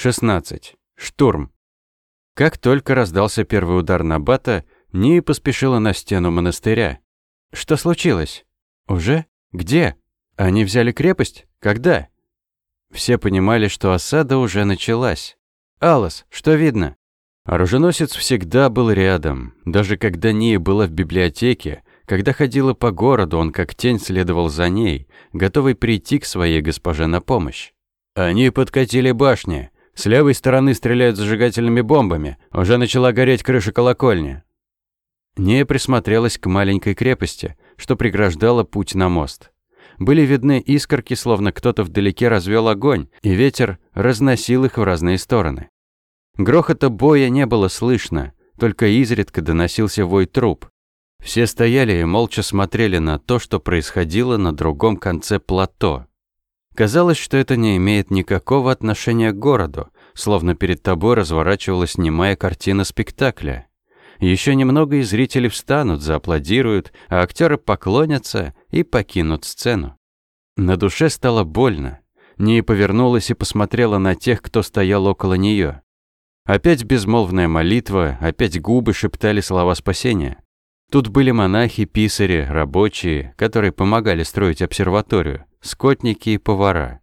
16. Штурм. Как только раздался первый удар на Бата, Ния поспешила на стену монастыря. Что случилось? Уже? Где? Они взяли крепость? Когда? Все понимали, что осада уже началась. «Алос, что видно?» Оруженосец всегда был рядом. Даже когда Ния была в библиотеке, когда ходила по городу, он как тень следовал за ней, готовый прийти к своей госпоже на помощь. Они подкатили башни. С левой стороны стреляют зажигательными бомбами. Уже начала гореть крыша колокольни. Ния присмотрелась к маленькой крепости, что преграждала путь на мост. Были видны искорки, словно кто-то вдалеке развел огонь, и ветер разносил их в разные стороны. Грохота боя не было слышно, только изредка доносился вой труп. Все стояли и молча смотрели на то, что происходило на другом конце плато. Казалось, что это не имеет никакого отношения к городу, словно перед тобой разворачивалась немая картина спектакля. Еще немного и зрители встанут, зааплодируют, а актеры поклонятся и покинут сцену. На душе стало больно. Ния повернулась и посмотрела на тех, кто стоял около нее. Опять безмолвная молитва, опять губы шептали слова спасения. Тут были монахи, писари, рабочие, которые помогали строить обсерваторию скотники и повара.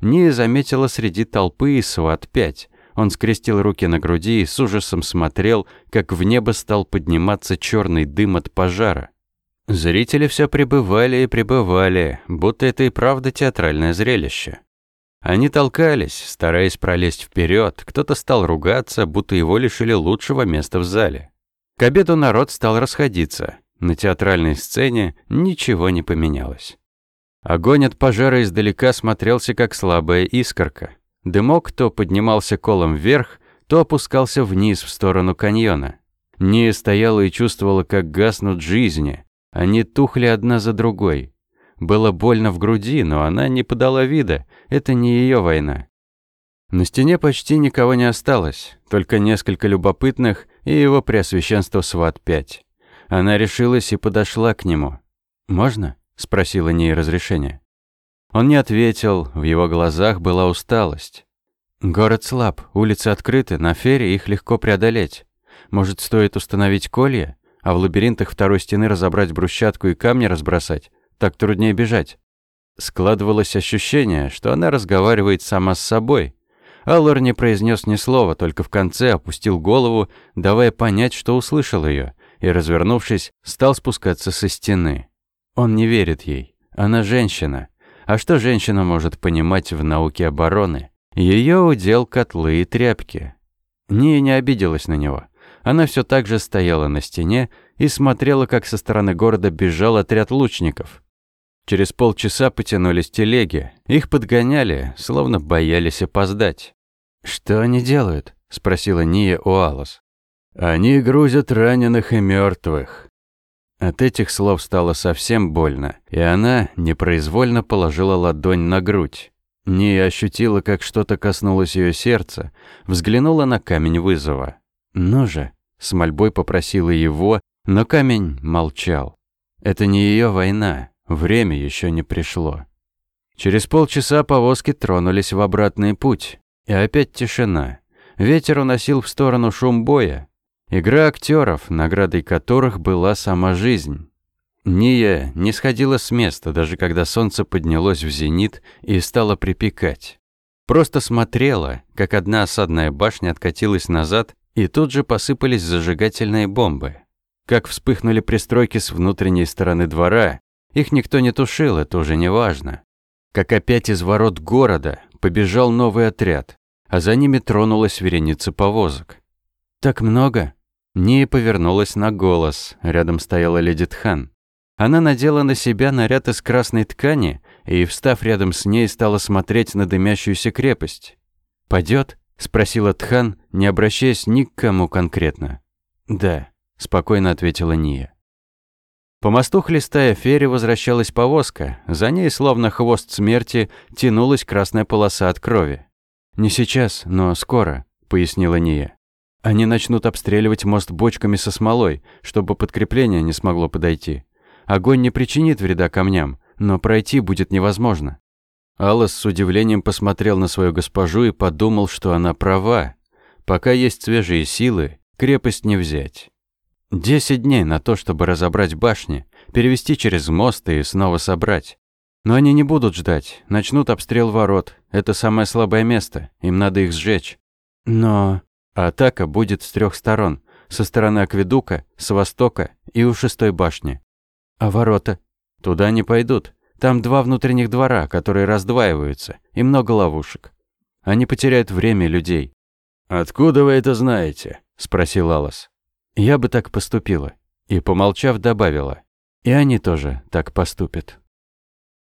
Ния заметила среди толпы и сват-5. Он скрестил руки на груди и с ужасом смотрел, как в небо стал подниматься черный дым от пожара. Зрители все пребывали и пребывали, будто это и правда театральное зрелище. Они толкались, стараясь пролезть вперед. кто-то стал ругаться, будто его лишили лучшего места в зале. К обеду народ стал расходиться. На театральной сцене ничего не поменялось. Огонь от пожара издалека смотрелся как слабая искорка. Дымок то поднимался колом вверх, то опускался вниз в сторону каньона. Ния стояла и чувствовала, как гаснут жизни. Они тухли одна за другой. Было больно в груди, но она не подала вида. Это не ее война. На стене почти никого не осталось, только несколько любопытных и его преосвященство Сват-5. Она решилась и подошла к нему. «Можно?» — спросила Ния разрешения. Он не ответил, в его глазах была усталость. «Город слаб, улицы открыты, на фере их легко преодолеть. Может, стоит установить колья, а в лабиринтах второй стены разобрать брусчатку и камни разбросать? Так труднее бежать». Складывалось ощущение, что она разговаривает сама с собой. Аллар не произнес ни слова, только в конце опустил голову, давая понять, что услышал ее, и, развернувшись, стал спускаться со стены. Он не верит ей. Она женщина. А что женщина может понимать в науке обороны? Ее удел котлы и тряпки. Ния не обиделась на него. Она все так же стояла на стене и смотрела, как со стороны города бежал отряд лучников. Через полчаса потянулись телеги. Их подгоняли, словно боялись опоздать. «Что они делают?» – спросила Ния у Алос. «Они грузят раненых и мертвых. От этих слов стало совсем больно, и она непроизвольно положила ладонь на грудь. Не ощутила, как что-то коснулось ее сердца, взглянула на камень вызова. «Ну же!» — с мольбой попросила его, но камень молчал. «Это не ее война, время еще не пришло». Через полчаса повозки тронулись в обратный путь, и опять тишина. Ветер уносил в сторону шум боя, Игра актеров, наградой которых была сама жизнь. Ния не сходила с места, даже когда солнце поднялось в зенит и стало припекать. Просто смотрела, как одна осадная башня откатилась назад, и тут же посыпались зажигательные бомбы. Как вспыхнули пристройки с внутренней стороны двора, их никто не тушил, это уже не важно. Как опять из ворот города побежал новый отряд, а за ними тронулась вереница повозок. «Так много?» Ния повернулась на голос. Рядом стояла леди Тхан. Она надела на себя наряд из красной ткани и, встав рядом с ней, стала смотреть на дымящуюся крепость. «Пойдет?» – спросила Тхан, не обращаясь ни к кому конкретно. «Да», – спокойно ответила Ния. По мосту, хлестая фере, возвращалась повозка. За ней, словно хвост смерти, тянулась красная полоса от крови. «Не сейчас, но скоро», — пояснила Ния. Они начнут обстреливать мост бочками со смолой, чтобы подкрепление не смогло подойти. Огонь не причинит вреда камням, но пройти будет невозможно. Аллас с удивлением посмотрел на свою госпожу и подумал, что она права. Пока есть свежие силы, крепость не взять. Десять дней на то, чтобы разобрать башни, перевести через мост и снова собрать. Но они не будут ждать, начнут обстрел ворот. Это самое слабое место, им надо их сжечь. Но атака будет с трех сторон. Со стороны Акведука, с востока и у шестой башни. А ворота? Туда не пойдут. Там два внутренних двора, которые раздваиваются, и много ловушек. Они потеряют время людей. «Откуда вы это знаете?» – спросил Алас. «Я бы так поступила». И, помолчав, добавила. «И они тоже так поступят».